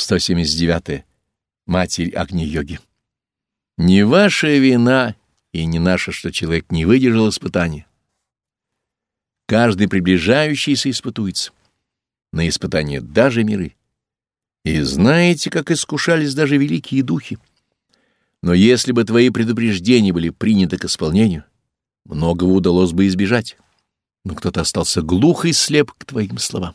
179. Матерь Агни-йоги. Не ваша вина и не наша, что человек не выдержал испытания. Каждый приближающийся испытуется. На испытание даже миры. И знаете, как искушались даже великие духи. Но если бы твои предупреждения были приняты к исполнению, многого удалось бы избежать. Но кто-то остался глух и слеп к твоим словам.